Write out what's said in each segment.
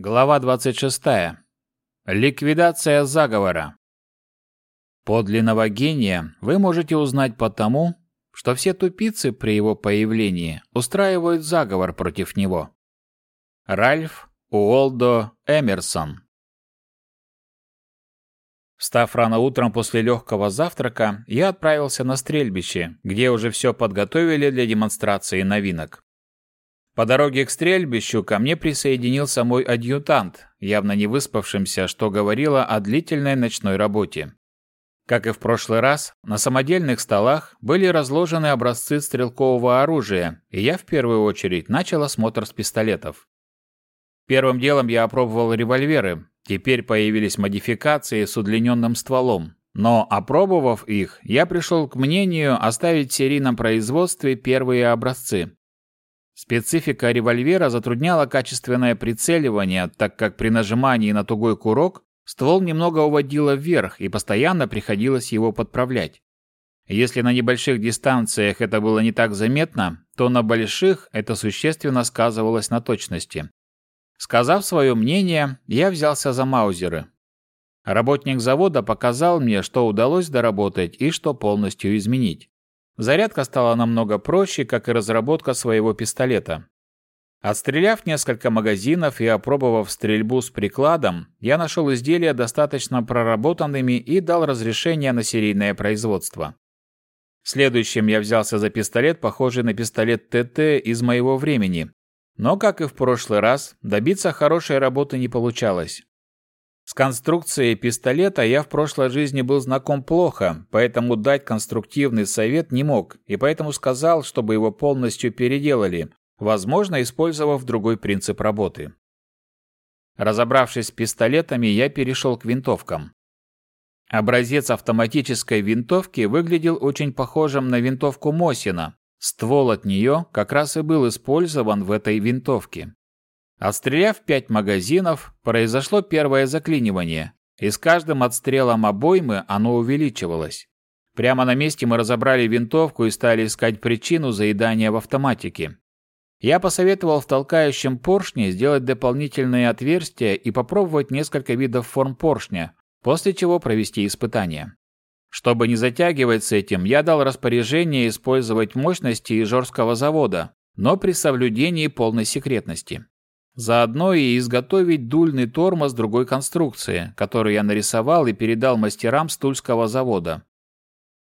Глава 26. Ликвидация заговора. Подлинного гения вы можете узнать потому, что все тупицы при его появлении устраивают заговор против него. Ральф Уолдо Эмерсон Встав рано утром после легкого завтрака, я отправился на стрельбище, где уже все подготовили для демонстрации новинок. По дороге к стрельбищу ко мне присоединился мой адъютант, явно не выспавшимся, что говорило о длительной ночной работе. Как и в прошлый раз, на самодельных столах были разложены образцы стрелкового оружия, и я в первую очередь начал осмотр с пистолетов. Первым делом я опробовал револьверы, теперь появились модификации с удлиненным стволом. Но, опробовав их, я пришел к мнению оставить в серийном производстве первые образцы. Специфика револьвера затрудняла качественное прицеливание, так как при нажимании на тугой курок ствол немного уводило вверх и постоянно приходилось его подправлять. Если на небольших дистанциях это было не так заметно, то на больших это существенно сказывалось на точности. Сказав свое мнение, я взялся за маузеры. Работник завода показал мне, что удалось доработать и что полностью изменить. Зарядка стала намного проще, как и разработка своего пистолета. Отстреляв несколько магазинов и опробовав стрельбу с прикладом, я нашел изделия достаточно проработанными и дал разрешение на серийное производство. Следующим я взялся за пистолет, похожий на пистолет ТТ из моего времени. Но, как и в прошлый раз, добиться хорошей работы не получалось. С конструкцией пистолета я в прошлой жизни был знаком плохо, поэтому дать конструктивный совет не мог, и поэтому сказал, чтобы его полностью переделали, возможно, использовав другой принцип работы. Разобравшись с пистолетами, я перешел к винтовкам. Образец автоматической винтовки выглядел очень похожим на винтовку Мосина. Ствол от нее как раз и был использован в этой винтовке. Отстреляв пять магазинов, произошло первое заклинивание, и с каждым отстрелом обоймы оно увеличивалось. Прямо на месте мы разобрали винтовку и стали искать причину заедания в автоматике. Я посоветовал в толкающем поршне сделать дополнительные отверстия и попробовать несколько видов форм поршня, после чего провести испытания. Чтобы не затягивать с этим, я дал распоряжение использовать мощности Ижорского завода, но при соблюдении полной секретности. Заодно и изготовить дульный тормоз другой конструкции, который я нарисовал и передал мастерам Стульского завода.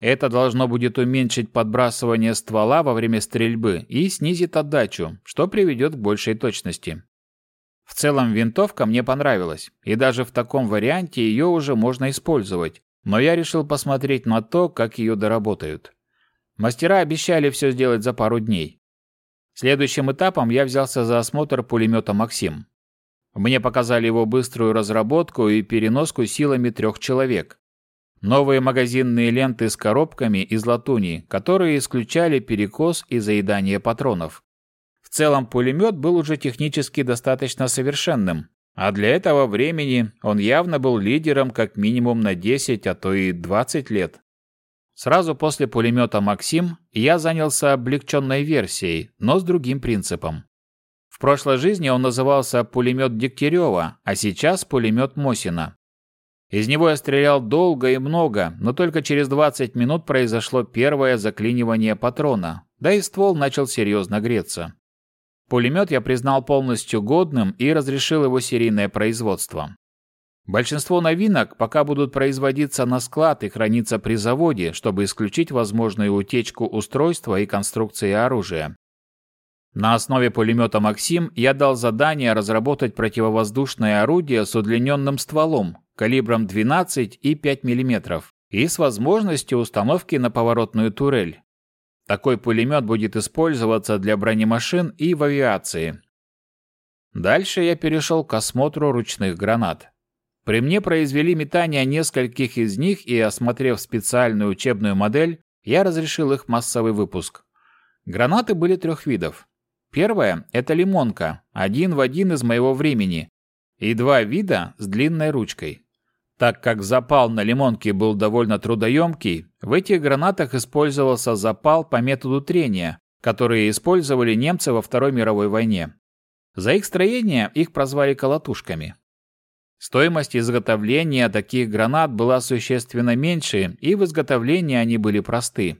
Это должно будет уменьшить подбрасывание ствола во время стрельбы и снизит отдачу, что приведет к большей точности. В целом винтовка мне понравилась, и даже в таком варианте ее уже можно использовать, но я решил посмотреть на то, как ее доработают. Мастера обещали все сделать за пару дней. Следующим этапом я взялся за осмотр пулемета «Максим». Мне показали его быструю разработку и переноску силами трех человек. Новые магазинные ленты с коробками из латуни, которые исключали перекос и заедание патронов. В целом пулемет был уже технически достаточно совершенным, а для этого времени он явно был лидером как минимум на 10, а то и 20 лет. Сразу после пулемета «Максим» я занялся облегченной версией, но с другим принципом. В прошлой жизни он назывался пулемет Дегтярева, а сейчас пулемет Мосина. Из него я стрелял долго и много, но только через 20 минут произошло первое заклинивание патрона, да и ствол начал серьезно греться. Пулемет я признал полностью годным и разрешил его серийное производство. Большинство новинок пока будут производиться на склад и храниться при заводе, чтобы исключить возможную утечку устройства и конструкции оружия. На основе пулемета «Максим» я дал задание разработать противовоздушное орудие с удлиненным стволом, калибром 12 и 5 мм, и с возможностью установки на поворотную турель. Такой пулемет будет использоваться для бронемашин и в авиации. Дальше я перешел к осмотру ручных гранат. При мне произвели метание нескольких из них, и, осмотрев специальную учебную модель, я разрешил их массовый выпуск. Гранаты были трех видов. Первая – это лимонка, один в один из моего времени, и два вида с длинной ручкой. Так как запал на лимонке был довольно трудоемкий, в этих гранатах использовался запал по методу трения, который использовали немцы во Второй мировой войне. За их строение их прозвали колотушками. Стоимость изготовления таких гранат была существенно меньше, и в изготовлении они были просты.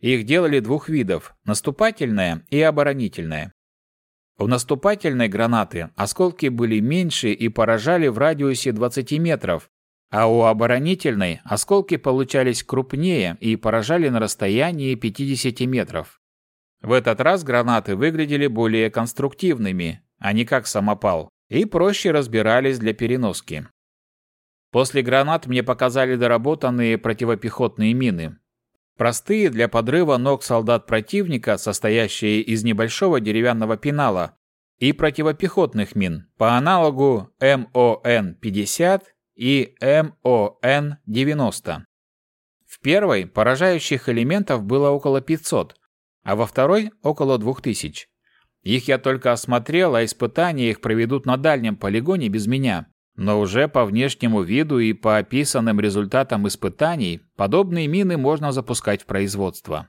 Их делали двух видов – наступательная и оборонительная. У наступательной гранаты осколки были меньше и поражали в радиусе 20 метров, а у оборонительной осколки получались крупнее и поражали на расстоянии 50 метров. В этот раз гранаты выглядели более конструктивными, а не как самопал, и проще разбирались для переноски. После гранат мне показали доработанные противопехотные мины. Простые для подрыва ног солдат противника, состоящие из небольшого деревянного пенала, и противопехотных мин по аналогу МОН-50 и МОН-90. В первой поражающих элементов было около 500, а во второй – около 2000. Их я только осмотрел, а испытания их проведут на дальнем полигоне без меня. Но уже по внешнему виду и по описанным результатам испытаний подобные мины можно запускать в производство.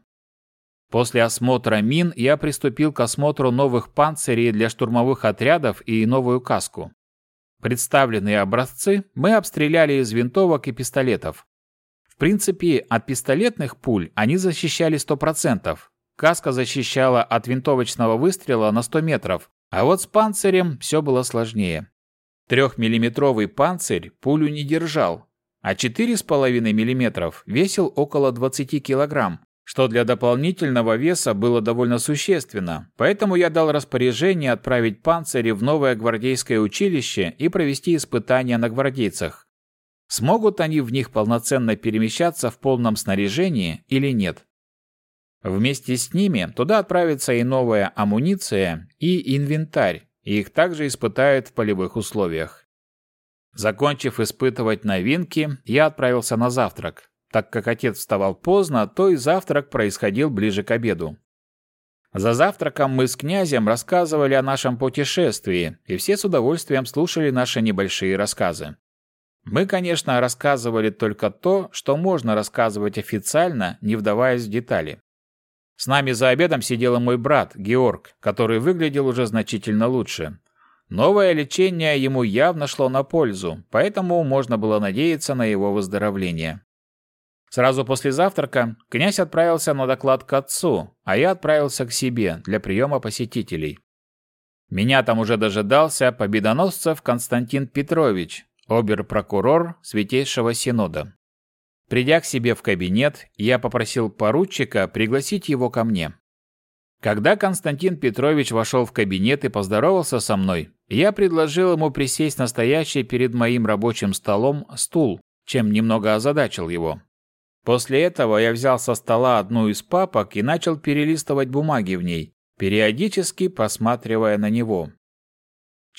После осмотра мин я приступил к осмотру новых панцирей для штурмовых отрядов и новую каску. Представленные образцы мы обстреляли из винтовок и пистолетов. В принципе, от пистолетных пуль они защищали 100%. Каска защищала от винтовочного выстрела на 100 метров, а вот с панцирем все было сложнее. Трехмиллиметровый панцирь пулю не держал, а 4,5 мм весил около 20 килограмм, что для дополнительного веса было довольно существенно, поэтому я дал распоряжение отправить панцири в новое гвардейское училище и провести испытания на гвардейцах. Смогут они в них полноценно перемещаться в полном снаряжении или нет? Вместе с ними туда отправится и новая амуниция, и инвентарь, и их также испытают в полевых условиях. Закончив испытывать новинки, я отправился на завтрак. Так как отец вставал поздно, то и завтрак происходил ближе к обеду. За завтраком мы с князем рассказывали о нашем путешествии, и все с удовольствием слушали наши небольшие рассказы. Мы, конечно, рассказывали только то, что можно рассказывать официально, не вдаваясь в детали. С нами за обедом сидел мой брат, Георг, который выглядел уже значительно лучше. Новое лечение ему явно шло на пользу, поэтому можно было надеяться на его выздоровление. Сразу после завтрака князь отправился на доклад к отцу, а я отправился к себе для приема посетителей. Меня там уже дожидался победоносцев Константин Петрович, обер-прокурор Святейшего Синода. Придя к себе в кабинет, я попросил поручика пригласить его ко мне. Когда Константин Петрович вошел в кабинет и поздоровался со мной, я предложил ему присесть на стоящий перед моим рабочим столом стул, чем немного озадачил его. После этого я взял со стола одну из папок и начал перелистывать бумаги в ней, периодически посматривая на него.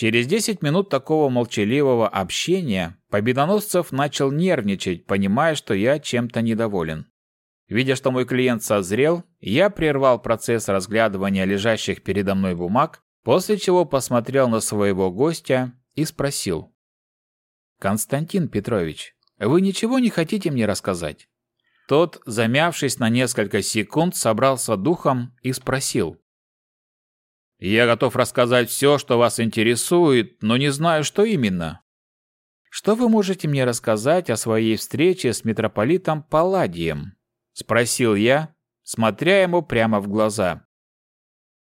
Через 10 минут такого молчаливого общения Победоносцев начал нервничать, понимая, что я чем-то недоволен. Видя, что мой клиент созрел, я прервал процесс разглядывания лежащих передо мной бумаг, после чего посмотрел на своего гостя и спросил. «Константин Петрович, вы ничего не хотите мне рассказать?» Тот, замявшись на несколько секунд, собрался духом и спросил. «Я готов рассказать все, что вас интересует, но не знаю, что именно». «Что вы можете мне рассказать о своей встрече с митрополитом Палладием?» — спросил я, смотря ему прямо в глаза.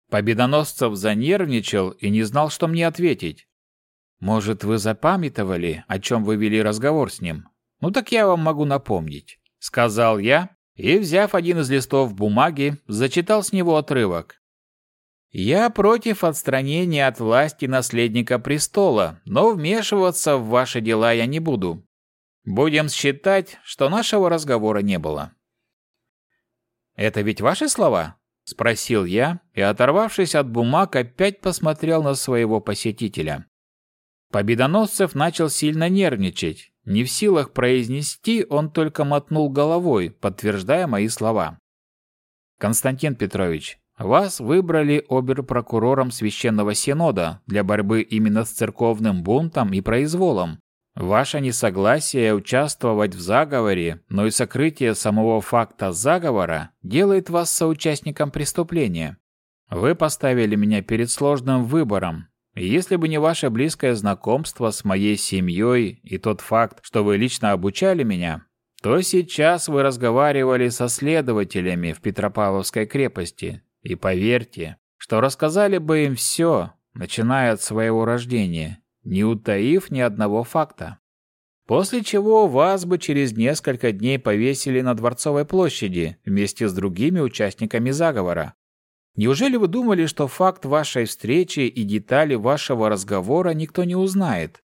Победоносцев занервничал и не знал, что мне ответить. «Может, вы запамятовали, о чем вы вели разговор с ним? Ну так я вам могу напомнить сказал я и, взяв один из листов бумаги, зачитал с него отрывок. Я против отстранения от власти наследника престола, но вмешиваться в ваши дела я не буду. Будем считать, что нашего разговора не было. Это ведь ваши слова? спросил я и, оторвавшись от бумаг, опять посмотрел на своего посетителя. Победоносцев начал сильно нервничать. Не в силах произнести, он только мотнул головой, подтверждая мои слова. «Константин Петрович, вас выбрали обер-прокурором Священного Синода для борьбы именно с церковным бунтом и произволом. Ваше несогласие участвовать в заговоре, но и сокрытие самого факта заговора делает вас соучастником преступления. Вы поставили меня перед сложным выбором если бы не ваше близкое знакомство с моей семьей и тот факт, что вы лично обучали меня, то сейчас вы разговаривали со следователями в Петропавловской крепости. И поверьте, что рассказали бы им все, начиная от своего рождения, не утаив ни одного факта. После чего вас бы через несколько дней повесили на Дворцовой площади вместе с другими участниками заговора. Неужели вы думали, что факт вашей встречи и детали вашего разговора никто не узнает?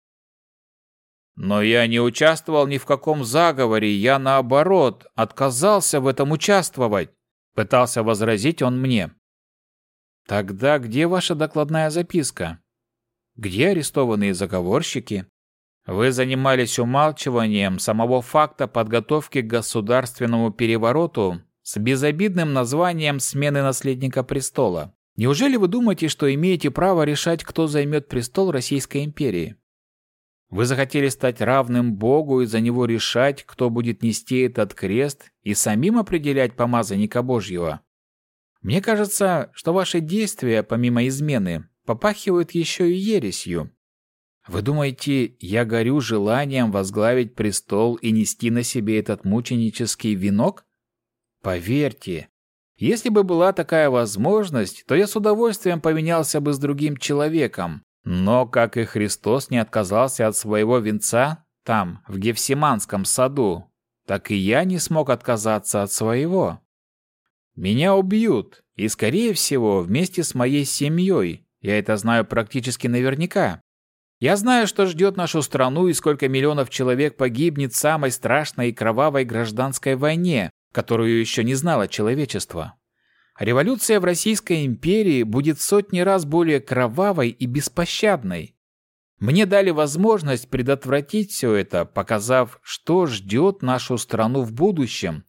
Но я не участвовал ни в каком заговоре, я наоборот отказался в этом участвовать, пытался возразить он мне. Тогда где ваша докладная записка? Где арестованные заговорщики? Вы занимались умалчиванием самого факта подготовки к государственному перевороту с безобидным названием смены наследника престола. Неужели вы думаете, что имеете право решать, кто займет престол Российской империи? Вы захотели стать равным Богу и за него решать, кто будет нести этот крест и самим определять помазанника Божьего? Мне кажется, что ваши действия, помимо измены, попахивают еще и ересью. Вы думаете, я горю желанием возглавить престол и нести на себе этот мученический венок? Поверьте, если бы была такая возможность, то я с удовольствием поменялся бы с другим человеком. Но как и Христос не отказался от своего венца там, в Гефсиманском саду, так и я не смог отказаться от своего. Меня убьют, и, скорее всего, вместе с моей семьей. Я это знаю практически наверняка. Я знаю, что ждет нашу страну и сколько миллионов человек погибнет в самой страшной и кровавой гражданской войне, которую еще не знало человечество. Революция в Российской империи будет сотни раз более кровавой и беспощадной. Мне дали возможность предотвратить все это, показав, что ждет нашу страну в будущем,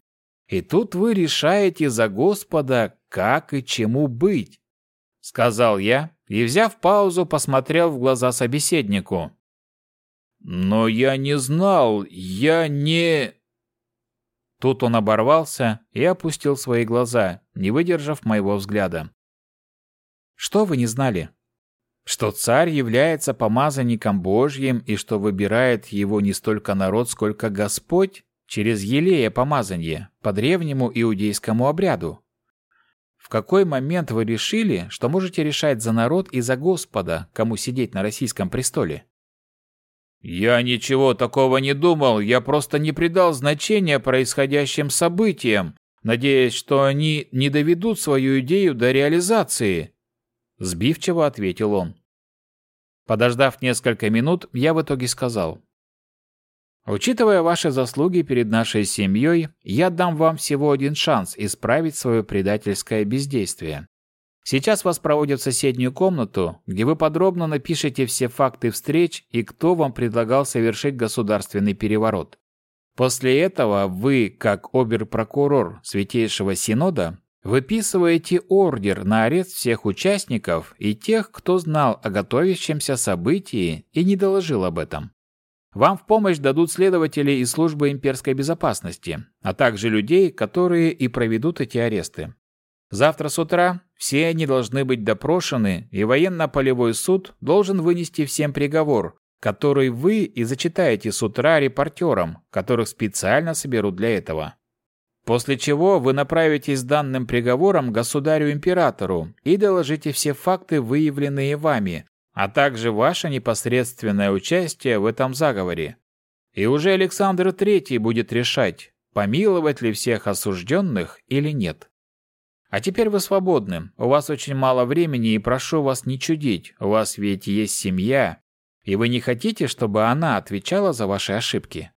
и тут вы решаете за Господа, как и чему быть, сказал я и, взяв паузу, посмотрел в глаза собеседнику. Но я не знал, я не Тут он оборвался и опустил свои глаза, не выдержав моего взгляда. Что вы не знали? Что царь является помазанником Божьим и что выбирает его не столько народ, сколько Господь? через елея помазание по древнему иудейскому обряду. В какой момент вы решили, что можете решать за народ и за Господа, кому сидеть на российском престоле? Я ничего такого не думал, я просто не придал значения происходящим событиям, надеясь, что они не доведут свою идею до реализации, сбивчиво ответил он. Подождав несколько минут, я в итоге сказал: Учитывая ваши заслуги перед нашей семьей, я дам вам всего один шанс исправить свое предательское бездействие. Сейчас вас проводят в соседнюю комнату, где вы подробно напишете все факты встреч и кто вам предлагал совершить государственный переворот. После этого вы, как обер-прокурор Святейшего Синода, выписываете ордер на арест всех участников и тех, кто знал о готовящемся событии и не доложил об этом. Вам в помощь дадут следователи из службы имперской безопасности, а также людей, которые и проведут эти аресты. Завтра с утра все они должны быть допрошены, и военно-полевой суд должен вынести всем приговор, который вы и зачитаете с утра репортерам, которых специально соберут для этого. После чего вы направитесь с данным приговором государю-императору и доложите все факты, выявленные вами, а также ваше непосредственное участие в этом заговоре. И уже Александр III будет решать, помиловать ли всех осужденных или нет. А теперь вы свободны, у вас очень мало времени и прошу вас не чудить, у вас ведь есть семья, и вы не хотите, чтобы она отвечала за ваши ошибки.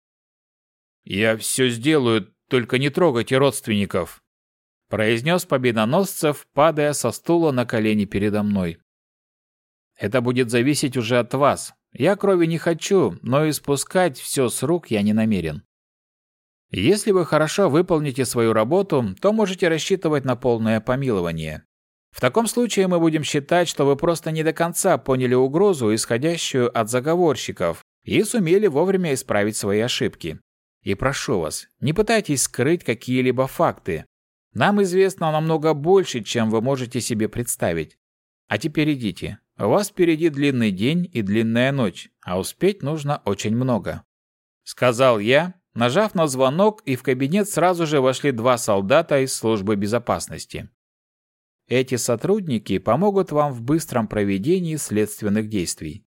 «Я все сделаю, только не трогайте родственников», произнес Победоносцев, падая со стула на колени передо мной. Это будет зависеть уже от вас. Я крови не хочу, но испускать все с рук я не намерен. Если вы хорошо выполните свою работу, то можете рассчитывать на полное помилование. В таком случае мы будем считать, что вы просто не до конца поняли угрозу, исходящую от заговорщиков, и сумели вовремя исправить свои ошибки. И прошу вас, не пытайтесь скрыть какие-либо факты. Нам известно намного больше, чем вы можете себе представить. А теперь идите. У вас впереди длинный день и длинная ночь, а успеть нужно очень много. Сказал я, нажав на звонок, и в кабинет сразу же вошли два солдата из службы безопасности. Эти сотрудники помогут вам в быстром проведении следственных действий.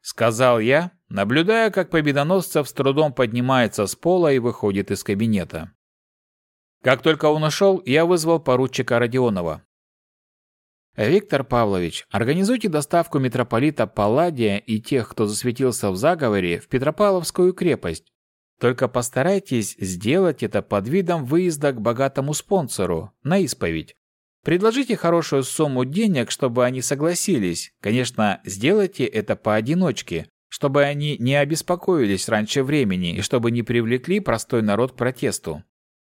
Сказал я, наблюдая, как победоносцев с трудом поднимается с пола и выходит из кабинета. Как только он ушел, я вызвал поручика Родионова. «Виктор Павлович, организуйте доставку митрополита Палладия и тех, кто засветился в заговоре, в Петропавловскую крепость. Только постарайтесь сделать это под видом выезда к богатому спонсору, на исповедь. Предложите хорошую сумму денег, чтобы они согласились. Конечно, сделайте это поодиночке, чтобы они не обеспокоились раньше времени и чтобы не привлекли простой народ к протесту.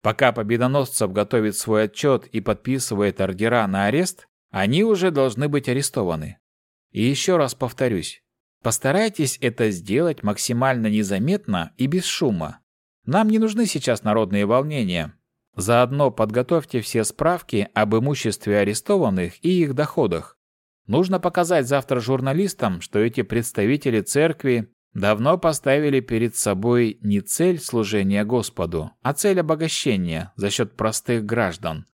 Пока Победоносцев готовит свой отчет и подписывает ордера на арест, они уже должны быть арестованы. И еще раз повторюсь, постарайтесь это сделать максимально незаметно и без шума. Нам не нужны сейчас народные волнения. Заодно подготовьте все справки об имуществе арестованных и их доходах. Нужно показать завтра журналистам, что эти представители церкви давно поставили перед собой не цель служения Господу, а цель обогащения за счет простых граждан.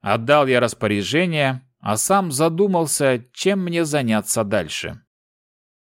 Отдал я распоряжение, а сам задумался, чем мне заняться дальше.